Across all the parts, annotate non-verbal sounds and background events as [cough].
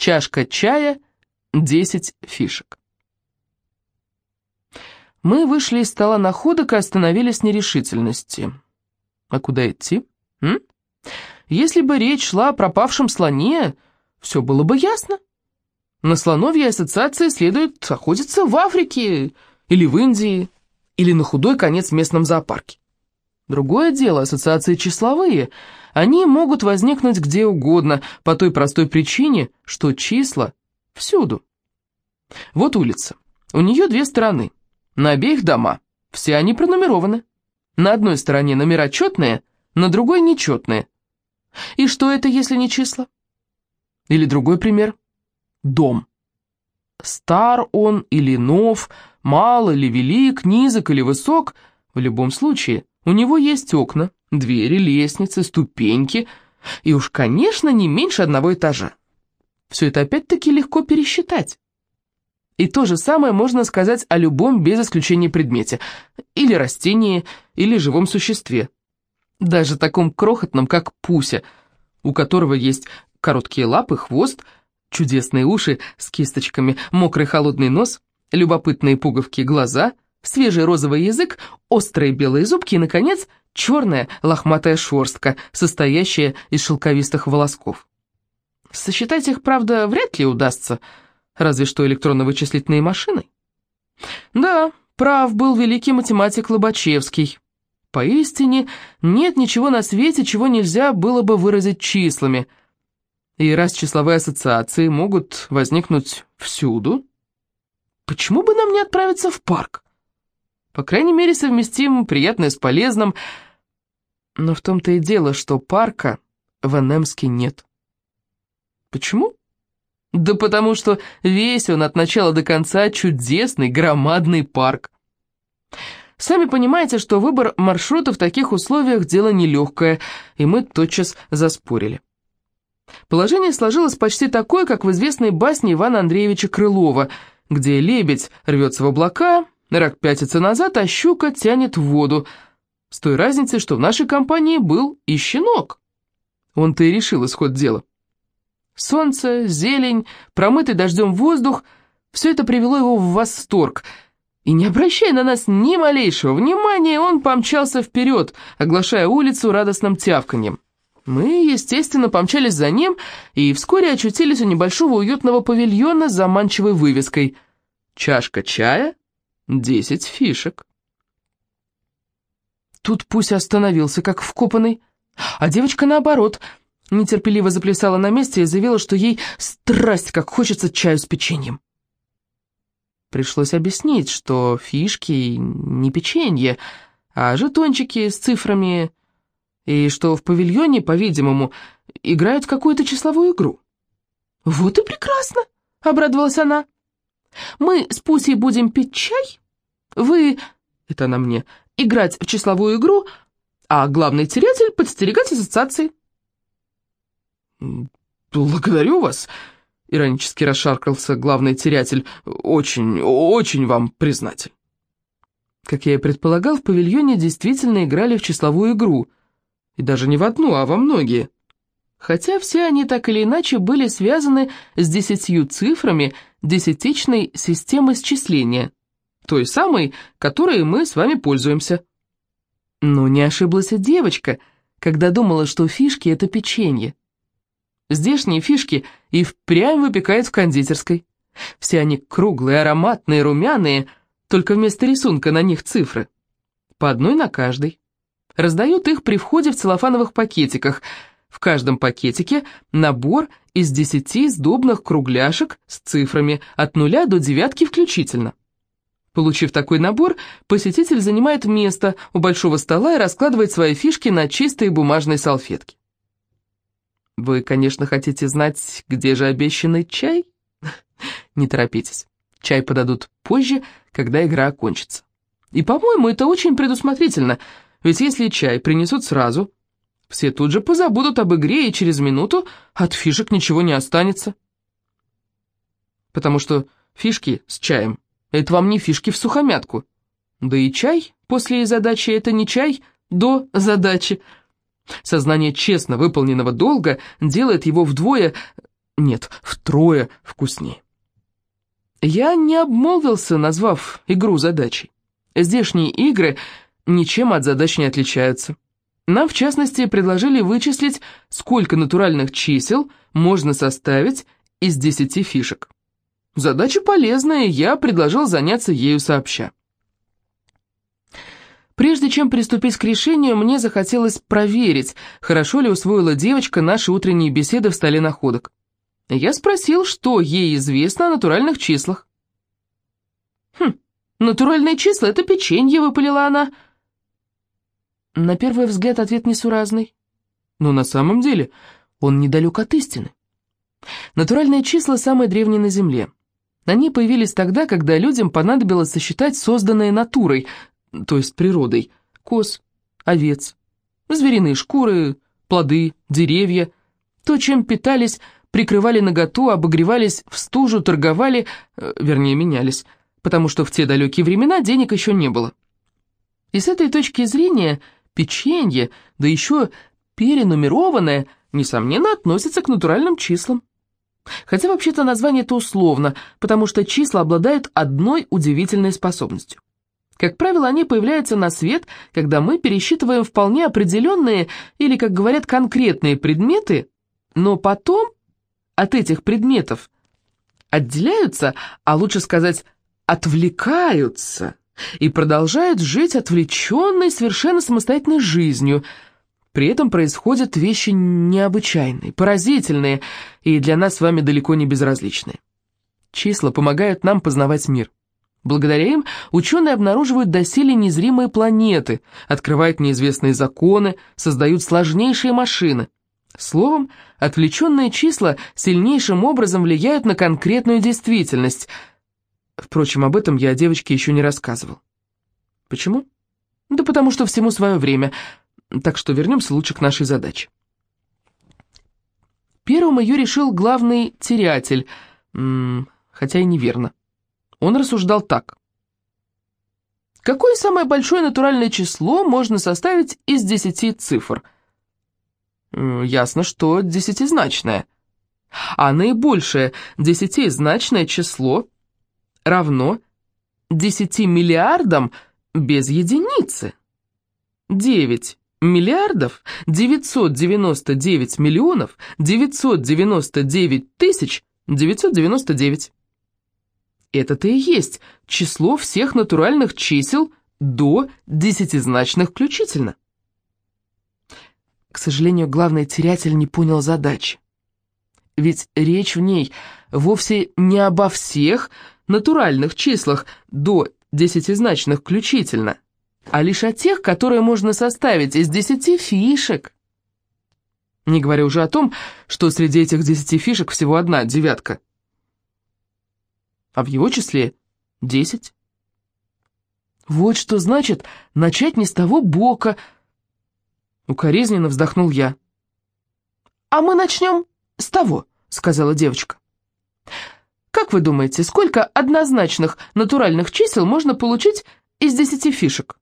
Чашка чая, 10 фишек. Мы вышли из стола находок и остановились в нерешительности. А куда идти? М? Если бы речь шла о пропавшем слоне, все было бы ясно. На слоновьей ассоциации следует охотиться в Африке или в Индии, или на худой конец в местном зоопарке. Другое дело, ассоциации числовые. Они могут возникнуть где угодно, по той простой причине, что числа всюду. Вот улица. У нее две стороны. На обеих дома. Все они пронумерованы. На одной стороне номера четные, на другой нечетные. И что это, если не числа? Или другой пример. Дом. Стар он или нов, мал или велик, низок или высок, в любом случае, у него есть окна, двери, лестницы, ступеньки, и уж, конечно, не меньше одного этажа. Все это опять-таки легко пересчитать. И то же самое можно сказать о любом без исключения предмете, или растении, или живом существе. Даже таком крохотном, как Пуся, у которого есть короткие лапы, хвост, чудесные уши с кисточками, мокрый холодный нос, любопытные пуговки глаза, свежий розовый язык, острые белые зубки и, наконец, черная лохматая шерстка, состоящая из шелковистых волосков. Сосчитать их, правда, вряд ли удастся – разве что электронно-вычислительные машины. Да, прав был великий математик Лобачевский. Поистине, нет ничего на свете, чего нельзя было бы выразить числами. И раз числовые ассоциации могут возникнуть всюду, почему бы нам не отправиться в парк? По крайней мере, совместим приятное с полезным. Но в том-то и дело, что парка в Энемске нет. Почему? Да потому что весь он от начала до конца чудесный громадный парк. Сами понимаете, что выбор маршрута в таких условиях дело нелегкое, и мы тотчас заспорили. Положение сложилось почти такое, как в известной басне Ивана Андреевича Крылова, где лебедь рвется в облака, рак пятится назад, а щука тянет в воду, с той разницей, что в нашей компании был и щенок. Он-то и решил исход дела. Солнце, зелень, промытый дождем воздух — все это привело его в восторг. И не обращая на нас ни малейшего внимания, он помчался вперед, оглашая улицу радостным тявканьем. Мы, естественно, помчались за ним и вскоре очутились у небольшого уютного павильона с заманчивой вывеской «Чашка чая, десять фишек». Тут Пуся остановился, как вкопанный, а девочка, наоборот, нетерпеливо заплясала на месте и заявила, что ей страсть, как хочется чаю с печеньем. Пришлось объяснить, что фишки не печенье, а жетончики с цифрами, и что в павильоне, по-видимому, играют какую-то числовую игру. «Вот и прекрасно!» — обрадовалась она. «Мы с Пусей будем пить чай, вы, это она мне, играть в числовую игру, а главный терятель подстерегать ассоциации». «Благодарю вас», — иронически расшаркался главный терятель. «Очень, очень вам признатель». Как я и предполагал, в павильоне действительно играли в числовую игру. И даже не в одну, а во многие. Хотя все они так или иначе были связаны с десятью цифрами десятичной системы счисления, той самой, которой мы с вами пользуемся. Но не ошиблась и девочка, когда думала, что фишки — это печенье. Здешние фишки и впрямь выпекают в кондитерской. Все они круглые, ароматные, румяные, только вместо рисунка на них цифры. По одной на каждой. Раздают их при входе в целлофановых пакетиках. В каждом пакетике набор из десяти сдобных кругляшек с цифрами от нуля до девятки включительно. Получив такой набор, посетитель занимает место у большого стола и раскладывает свои фишки на чистой бумажной салфетке. Вы, конечно, хотите знать, где же обещанный чай? [laughs] Не торопитесь. Чай подадут позже, когда игра окончится. И, по-моему, это очень предусмотрительно, ведь если чай принесут сразу, все тут же позабудут об игре, и через минуту от фишек ничего не останется. Потому что фишки с чаем — это вам не фишки в сухомятку. Да и чай после задачи — это не чай до задачи — Сознание честно выполненного долга делает его вдвое Нет, втрое вкуснее. Я не обмолвился, назвав игру задачей. Здешние игры ничем от задач не отличаются. Нам, в частности, предложили вычислить, сколько натуральных чисел можно составить из 10 фишек. Задача полезная, я предложил заняться ею сообща. Прежде чем приступить к решению, мне захотелось проверить, хорошо ли усвоила девочка наши утренние беседы в столе находок. Я спросил, что ей известно о натуральных числах. «Хм, натуральные числа — это печенье», — выпалила она. На первый взгляд ответ несуразный. Но на самом деле он недалек от истины. Натуральные числа самые древние на Земле. Они появились тогда, когда людям понадобилось сосчитать созданное натурой, то есть природой, коз, овец, звериные шкуры, плоды, деревья, то, чем питались, прикрывали наготу, обогревались в стужу, торговали, э, вернее, менялись, потому что в те далекие времена денег еще не было. И с этой точки зрения печенье, да еще перенумерованное, несомненно, относится к натуральным числам. Хотя вообще-то название это условно, потому что числа обладают одной удивительной способностью. Как правило, они появляются на свет, когда мы пересчитываем вполне определенные или, как говорят, конкретные предметы, но потом от этих предметов отделяются, а лучше сказать, отвлекаются и продолжают жить отвлеченной, совершенно самостоятельной жизнью. При этом происходят вещи необычайные, поразительные и для нас с вами далеко не безразличные. Числа помогают нам познавать мир. Благодаря им ученые обнаруживают доселе незримые планеты, открывают неизвестные законы, создают сложнейшие машины. Словом, отвлеченные числа сильнейшим образом влияют на конкретную действительность. Впрочем, об этом я девочке еще не рассказывал. Почему? Да потому что всему свое время. Так что вернемся лучше к нашей задаче. Первым ее решил главный терятель, хотя и неверно. Он рассуждал так. Какое самое большое натуральное число можно составить из десяти цифр? Ясно, что десятизначное. А наибольшее десятизначное число равно десяти миллиардам без единицы. Девять миллиардов девятьсот девяносто девять миллионов девятьсот девяносто девять тысяч девятьсот девяносто девять. Это-то и есть число всех натуральных чисел до десятизначных включительно. К сожалению, главный терятель не понял задачи. Ведь речь в ней вовсе не обо всех натуральных числах до десятизначных включительно, а лишь о тех, которые можно составить из десяти фишек. Не говоря уже о том, что среди этих десяти фишек всего одна девятка – а в его числе десять. Вот что значит начать не с того бока. Укоризненно вздохнул я. «А мы начнем с того», — сказала девочка. «Как вы думаете, сколько однозначных натуральных чисел можно получить из десяти фишек?»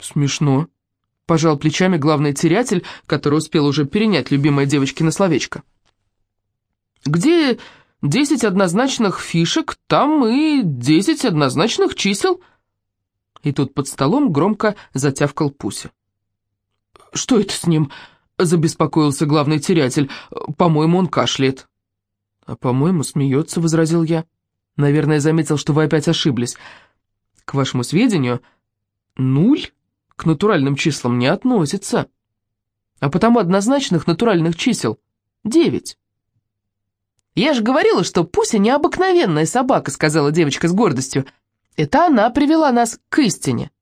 «Смешно», — пожал плечами главный терятель, который успел уже перенять любимое девочкино словечко. «Где Десять однозначных фишек, там и десять однозначных чисел. И тут под столом громко затявкал Пуся. «Что это с ним?» — забеспокоился главный терятель. «По-моему, он кашляет». «А по-моему, смеется», — возразил я. «Наверное, заметил, что вы опять ошиблись. К вашему сведению, нуль к натуральным числам не относится, а потому однозначных натуральных чисел — девять». «Я же говорила, что Пуся необыкновенная собака», — сказала девочка с гордостью. «Это она привела нас к истине».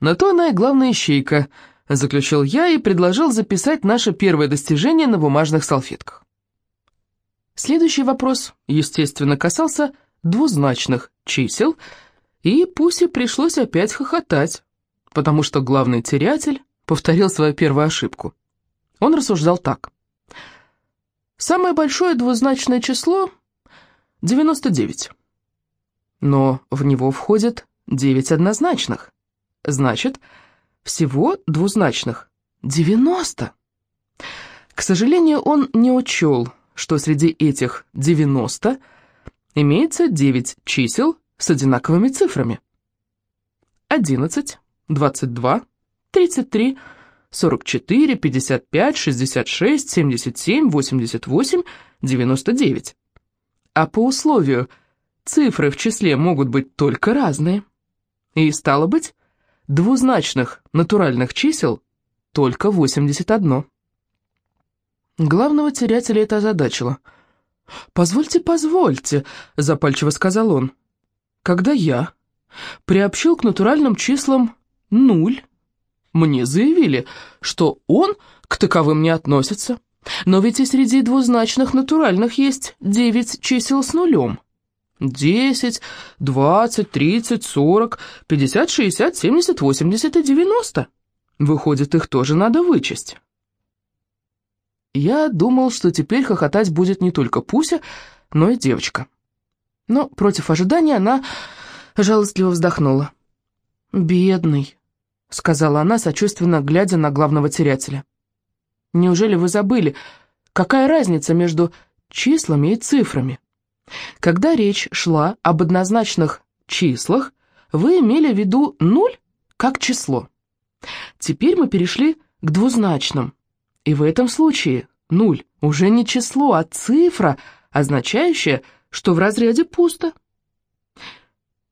«На то она и главная ищейка», — заключил я и предложил записать наше первое достижение на бумажных салфетках. Следующий вопрос, естественно, касался двузначных чисел, и Пусе пришлось опять хохотать, потому что главный терятель повторил свою первую ошибку. Он рассуждал так. Самое большое двузначное число — 99. Но в него входит 9 однозначных. Значит, всего двузначных — 90. К сожалению, он не учел что среди этих 90 имеется 9 чисел с одинаковыми цифрами. 11, 22, 33, 44, 55, 66, 77, 88, 99. А по условию цифры в числе могут быть только разные. И стало быть, двузначных натуральных чисел только 81. Главного терятеля это озадачило. «Позвольте, позвольте», — запальчиво сказал он. «Когда я приобщил к натуральным числам нуль, мне заявили, что он к таковым не относится. Но ведь и среди двузначных натуральных есть девять чисел с нулем. Десять, двадцать, тридцать, сорок, пятьдесят, шестьдесят, семьдесят, восемьдесят и девяносто. Выходит, их тоже надо вычесть. Я думал, что теперь хохотать будет не только Пуся, но и девочка. Но против ожидания она жалостливо вздохнула. «Бедный», — сказала она, сочувственно глядя на главного терятеля. «Неужели вы забыли, какая разница между числами и цифрами? Когда речь шла об однозначных числах, вы имели в виду нуль как число. Теперь мы перешли к двузначным, и в этом случае нуль уже не число, а цифра, означающая, что в разряде пусто.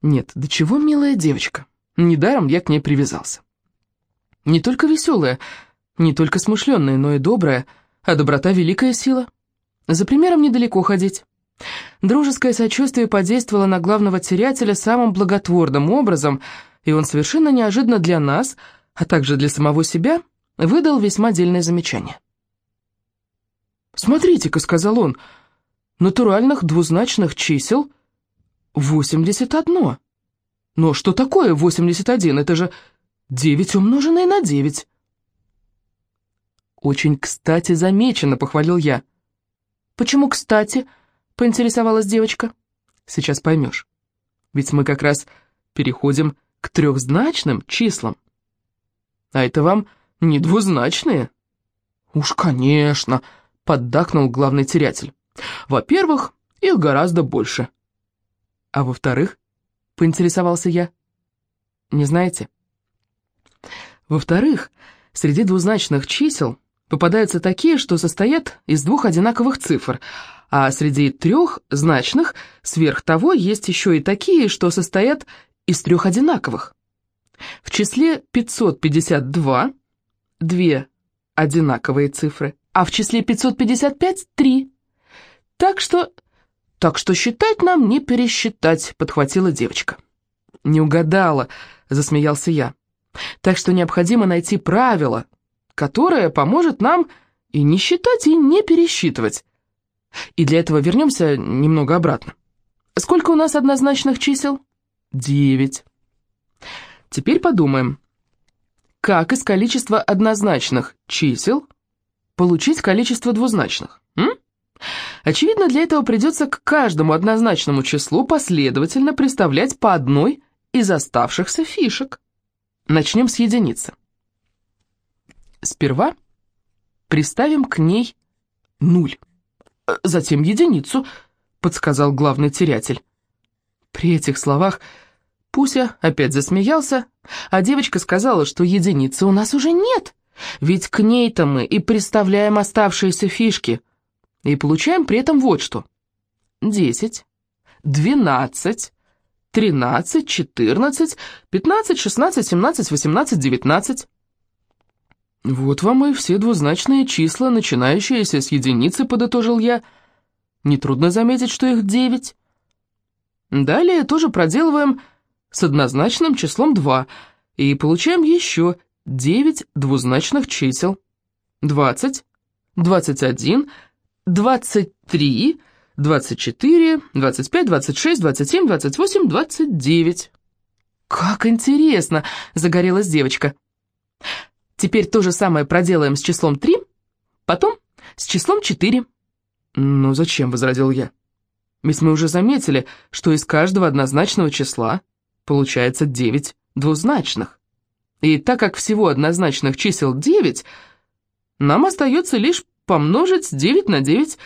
Нет, до чего милая девочка. Недаром я к ней привязался. Не только веселая, не только смышленная, но и добрая, а доброта — великая сила. За примером недалеко ходить. Дружеское сочувствие подействовало на главного терятеля самым благотворным образом, и он совершенно неожиданно для нас, а также для самого себя, выдал весьма дельное замечание. «Смотрите-ка», — сказал он, — «натуральных двузначных чисел — 81. Но что такое 81? Это же 9 умноженное на 9. Очень кстати замечено, похвалил я. Почему кстати? Поинтересовалась девочка. Сейчас поймешь. Ведь мы как раз переходим к трехзначным числам. А это вам не двузначные? Уж, конечно, поддакнул главный терятель. Во-первых, их гораздо больше. А во-вторых, поинтересовался я. Не знаете? Во-вторых, среди двузначных чисел попадаются такие, что состоят из двух одинаковых цифр, а среди трехзначных сверх того есть еще и такие, что состоят из трех одинаковых. В числе 552 две одинаковые цифры, а в числе 555 три. Так что «Так что считать нам не пересчитать», — подхватила девочка. «Не угадала», — засмеялся я. «Так что необходимо найти правило, которое поможет нам и не считать, и не пересчитывать. И для этого вернемся немного обратно. Сколько у нас однозначных чисел?» «Девять». Теперь подумаем, как из количества однозначных чисел получить количество двузначных? М? Очевидно, для этого придется к каждому однозначному числу последовательно представлять по одной из оставшихся фишек. Начнем с единицы. Сперва приставим к ней нуль, затем единицу, подсказал главный терятель. При этих словах Пуся опять засмеялся, а девочка сказала, что единицы у нас уже нет, ведь к ней-то мы и приставляем оставшиеся фишки – и получаем при этом вот что. 10, 12, 13, 14, 15, 16, 17, 18, 19. Вот вам и все двузначные числа, начинающиеся с единицы, подытожил я. Нетрудно заметить, что их 9. Далее тоже проделываем с однозначным числом 2 и получаем еще 9 двузначных чисел. 20, 21, 23, 24, 25, 26, 27, 28, 29. «Как интересно!» — загорелась девочка. «Теперь то же самое проделаем с числом 3, потом с числом 4». «Ну зачем?» — возразил я. «Ведь мы уже заметили, что из каждого однозначного числа получается 9 двузначных. И так как всего однозначных чисел 9, нам остается лишь помножить 9 на 9,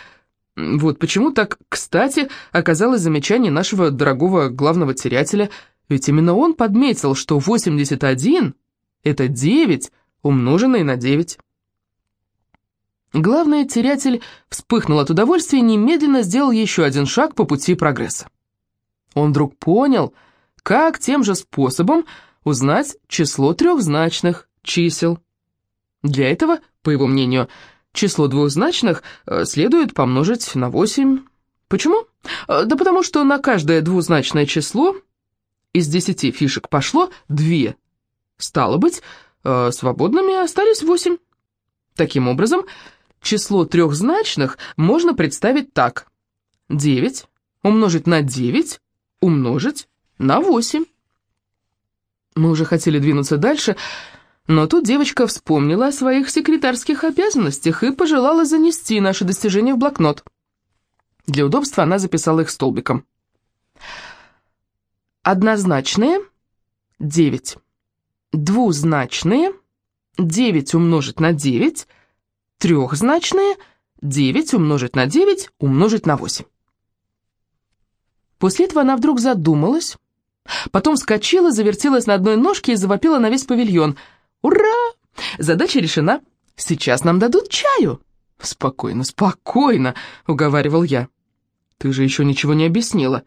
Вот почему так кстати оказалось замечание нашего дорогого главного терятеля, ведь именно он подметил, что 81 — это 9, умноженное на 9. Главный терятель вспыхнул от удовольствия и немедленно сделал еще один шаг по пути прогресса. Он вдруг понял, как тем же способом узнать число трехзначных чисел. Для этого, по его мнению, число двухзначных э, следует помножить на 8. Почему? Э, да потому что на каждое двузначное число из 10 фишек пошло 2. Стало быть, э, свободными остались 8. Таким образом, число трехзначных можно представить так. 9 умножить на 9 умножить на 8. Мы уже хотели двинуться дальше, но тут девочка вспомнила о своих секретарских обязанностях и пожелала занести наши достижения в блокнот. Для удобства она записала их столбиком. Однозначные – 9. Двузначные – 9 умножить на 9. Трехзначные – 9 умножить на 9 умножить на 8. После этого она вдруг задумалась, потом вскочила, завертелась на одной ножке и завопила на весь павильон. «Ура! Задача решена. Сейчас нам дадут чаю!» «Спокойно, спокойно!» — уговаривал я. «Ты же еще ничего не объяснила».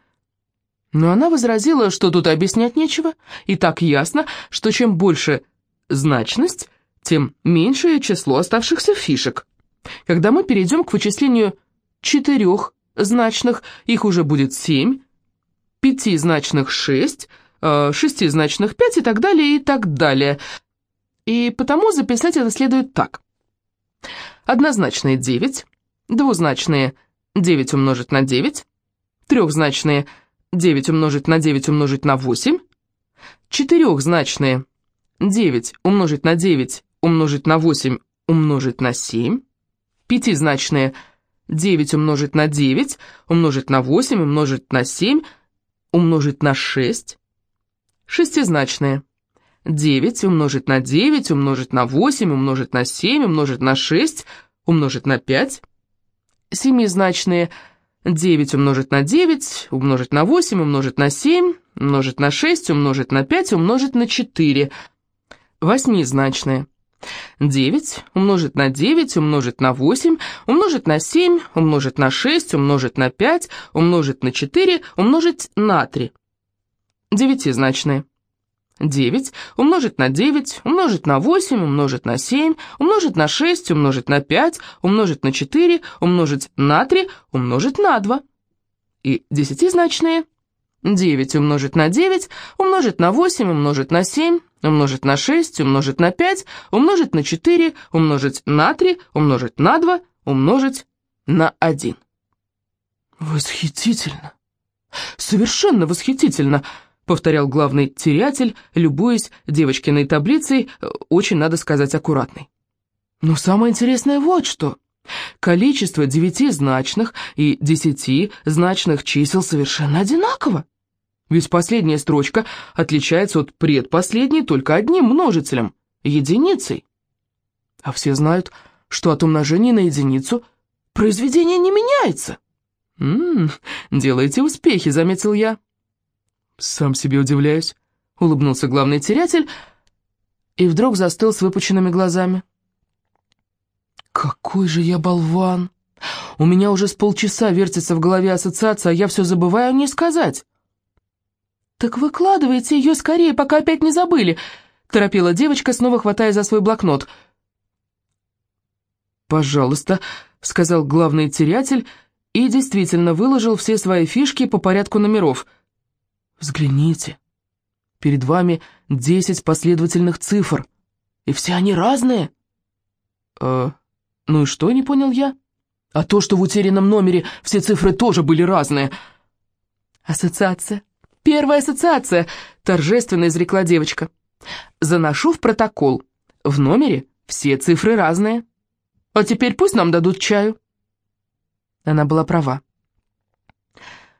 Но она возразила, что тут объяснять нечего, и так ясно, что чем больше значность, тем меньшее число оставшихся фишек. Когда мы перейдем к вычислению четырех значных их уже будет семь, пятизначных шесть, э, шестизначных пять и так далее, и так далее. И потому записать это следует так. Однозначные девять, двузначные девять умножить на девять, трехзначные девять умножить на девять умножить на восемь, четырехзначные девять умножить на девять умножить на восемь умножить на семь, пятизначные 9 умножить на 9, умножить на 8, умножить на 7, умножить на 6. Шестизначные. 9 умножить на 9, умножить на 8, умножить на 7, умножить на 6, умножить на 5. Семизначные. 9 умножить на 9, умножить на 8, умножить на 7, умножить на 6, умножить на 5, умножить на 4. Восьмизначные. 9 умножить на 9, умножить на 8, умножить на 7, умножить на 6, умножить на 5, умножить на 4, умножить на 3. Девятизначные. 9 умножить на 9, умножить на 8, умножить на 7, умножить на 6, умножить на 5, умножить на 4, умножить на 3, умножить на 2. И десятизначные. 9 умножить на 9, умножить на 8, умножить на 7, умножить на 6, умножить на 5, умножить на 4, умножить на 3, умножить на 2, умножить на 1. «Восхитительно! Совершенно восхитительно!» — повторял главный терятель, любуясь девочкиной таблицей, очень, надо сказать, аккуратной. «Но самое интересное вот что!» Количество девятизначных и десятизначных чисел совершенно одинаково. Ведь последняя строчка отличается от предпоследней только одним множителем – единицей. А все знают, что от умножения на единицу произведение не меняется. «М-м, делаете успехи», — заметил я. «Сам себе удивляюсь», — улыбнулся главный терятель и вдруг застыл с выпученными глазами. «Какой же я болван! У меня уже с полчаса вертится в голове ассоциация, а я все забываю не сказать». «Так выкладывайте ее скорее, пока опять не забыли», — торопила девочка, снова хватая за свой блокнот. «Пожалуйста», — сказал главный терятель и действительно выложил все свои фишки по порядку номеров. «Взгляните, перед вами десять последовательных цифр, и все они разные». «Э, ну и что, не понял я?» «А то, что в утерянном номере все цифры тоже были разные». «Ассоциация», «Первая ассоциация», — торжественно изрекла девочка. «Заношу в протокол. В номере все цифры разные. А теперь пусть нам дадут чаю». Она была права.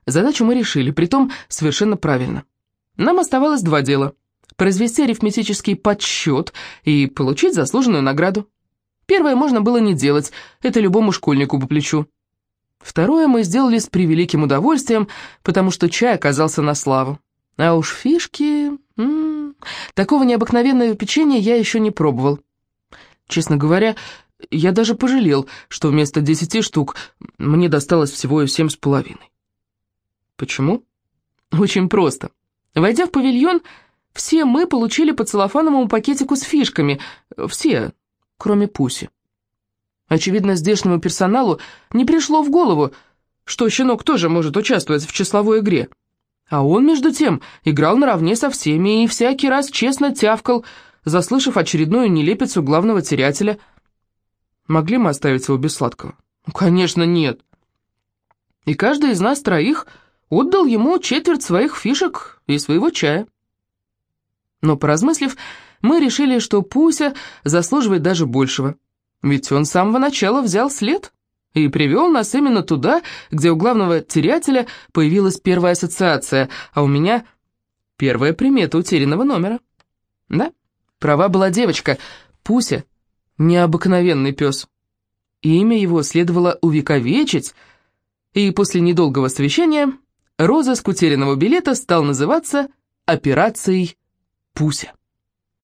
Задачу мы решили, притом совершенно правильно. Нам оставалось два дела. Произвести арифметический подсчет и получить заслуженную награду. Первое можно было не делать, это любому школьнику по плечу. Второе мы сделали с превеликим удовольствием, потому что чай оказался на славу. А уж фишки... М -м, такого необыкновенного печенья я еще не пробовал. Честно говоря, я даже пожалел, что вместо десяти штук мне досталось всего семь с половиной. Почему? Очень просто. Войдя в павильон, все мы получили по целлофановому пакетику с фишками. Все, кроме Пуси. Очевидно, здешнему персоналу не пришло в голову, что щенок тоже может участвовать в числовой игре. А он, между тем, играл наравне со всеми и всякий раз честно тявкал, заслышав очередную нелепицу главного терятеля. Могли мы оставить его без сладкого? Ну, конечно, нет. И каждый из нас троих отдал ему четверть своих фишек и своего чая. Но, поразмыслив, мы решили, что Пуся заслуживает даже большего. Ведь он с самого начала взял след и привел нас именно туда, где у главного терятеля появилась первая ассоциация, а у меня первая примета утерянного номера. Да, права была девочка, Пуся, необыкновенный пес. Имя его следовало увековечить, и после недолгого совещания розыск утерянного билета стал называться «Операцией Пуся».